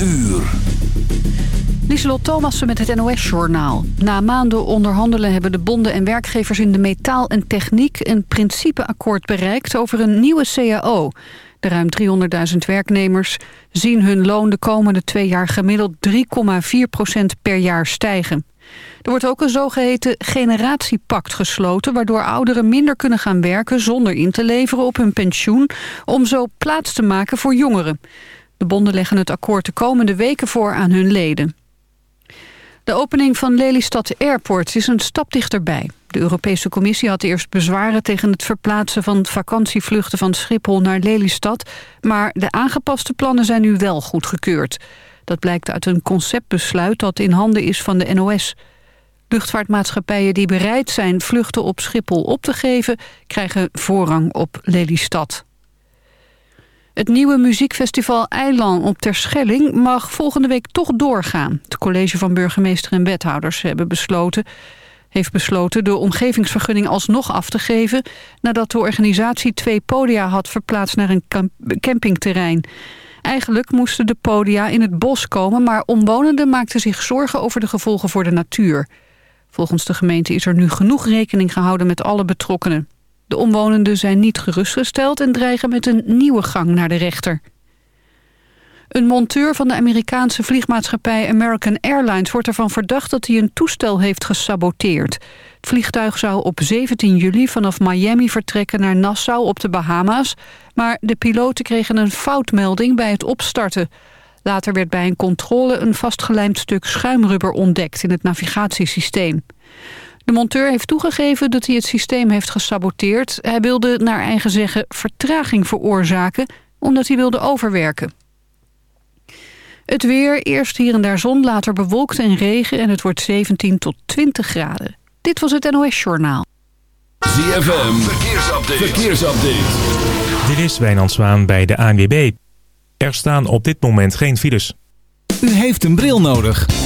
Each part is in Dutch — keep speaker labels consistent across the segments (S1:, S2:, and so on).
S1: uur.
S2: Lieselot Thomassen met het NOS-journaal. Na maanden onderhandelen hebben de bonden en werkgevers in de metaal en techniek... een principeakkoord bereikt over een nieuwe CAO. De ruim 300.000 werknemers zien hun loon de komende twee jaar gemiddeld 3,4% per jaar stijgen. Er wordt ook een zogeheten generatiepact gesloten... waardoor ouderen minder kunnen gaan werken zonder in te leveren op hun pensioen... om zo plaats te maken voor jongeren. De bonden leggen het akkoord de komende weken voor aan hun leden. De opening van Lelystad Airport is een stap dichterbij. De Europese Commissie had eerst bezwaren tegen het verplaatsen van vakantievluchten van Schiphol naar Lelystad, maar de aangepaste plannen zijn nu wel goedgekeurd. Dat blijkt uit een conceptbesluit dat in handen is van de NOS. Luchtvaartmaatschappijen die bereid zijn vluchten op Schiphol op te geven... krijgen voorrang op Lelystad. Het nieuwe muziekfestival Eiland op Terschelling mag volgende week toch doorgaan. Het college van burgemeester en wethouders hebben besloten, heeft besloten de omgevingsvergunning alsnog af te geven... nadat de organisatie twee podia had verplaatst naar een campingterrein. Eigenlijk moesten de podia in het bos komen... maar omwonenden maakten zich zorgen over de gevolgen voor de natuur. Volgens de gemeente is er nu genoeg rekening gehouden met alle betrokkenen. De omwonenden zijn niet gerustgesteld en dreigen met een nieuwe gang naar de rechter. Een monteur van de Amerikaanse vliegmaatschappij American Airlines wordt ervan verdacht dat hij een toestel heeft gesaboteerd. Het vliegtuig zou op 17 juli vanaf Miami vertrekken naar Nassau op de Bahama's, maar de piloten kregen een foutmelding bij het opstarten. Later werd bij een controle een vastgelijmd stuk schuimrubber ontdekt in het navigatiesysteem. De monteur heeft toegegeven dat hij het systeem heeft gesaboteerd. Hij wilde naar eigen zeggen vertraging veroorzaken omdat hij wilde overwerken. Het weer, eerst hier en daar zon, later bewolkt en regen... en het wordt 17 tot 20 graden. Dit was het NOS Journaal.
S1: ZFM, verkeersupdate. verkeersupdate.
S3: Dit is Wijnand Zwaan bij de ANWB. Er staan op dit moment geen files.
S4: U heeft een bril nodig.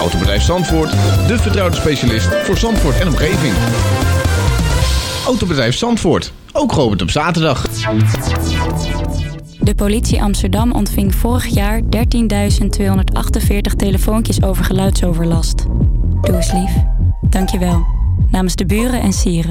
S5: Autobedrijf Zandvoort, de vertrouwde specialist voor Zandvoort en omgeving. Autobedrijf Zandvoort, ook geopend op zaterdag.
S6: De politie Amsterdam ontving vorig jaar 13.248 telefoontjes over geluidsoverlast. Doe eens lief. Dankjewel. Namens de buren en sieren.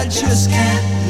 S7: I just can't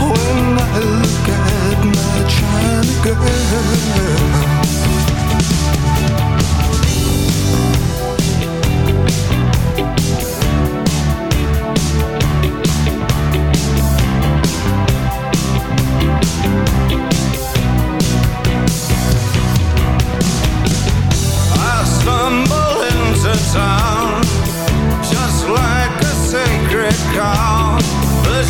S8: when I look at my China girl.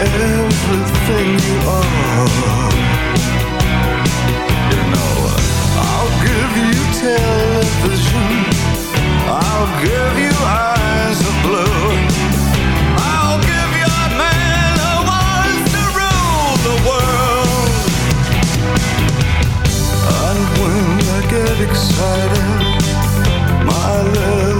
S8: everything you are. You know, I'll give you television. I'll give you eyes of blue. I'll give you
S9: a man who wants to rule the world. And when I get excited, my
S10: love.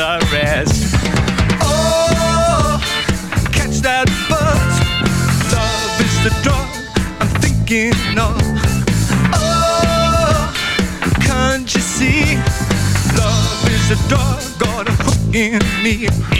S10: The rest. Oh, catch that buzz. Love is the drug I'm thinking of. Oh, can't you see? Love is the drug, got a hook in me.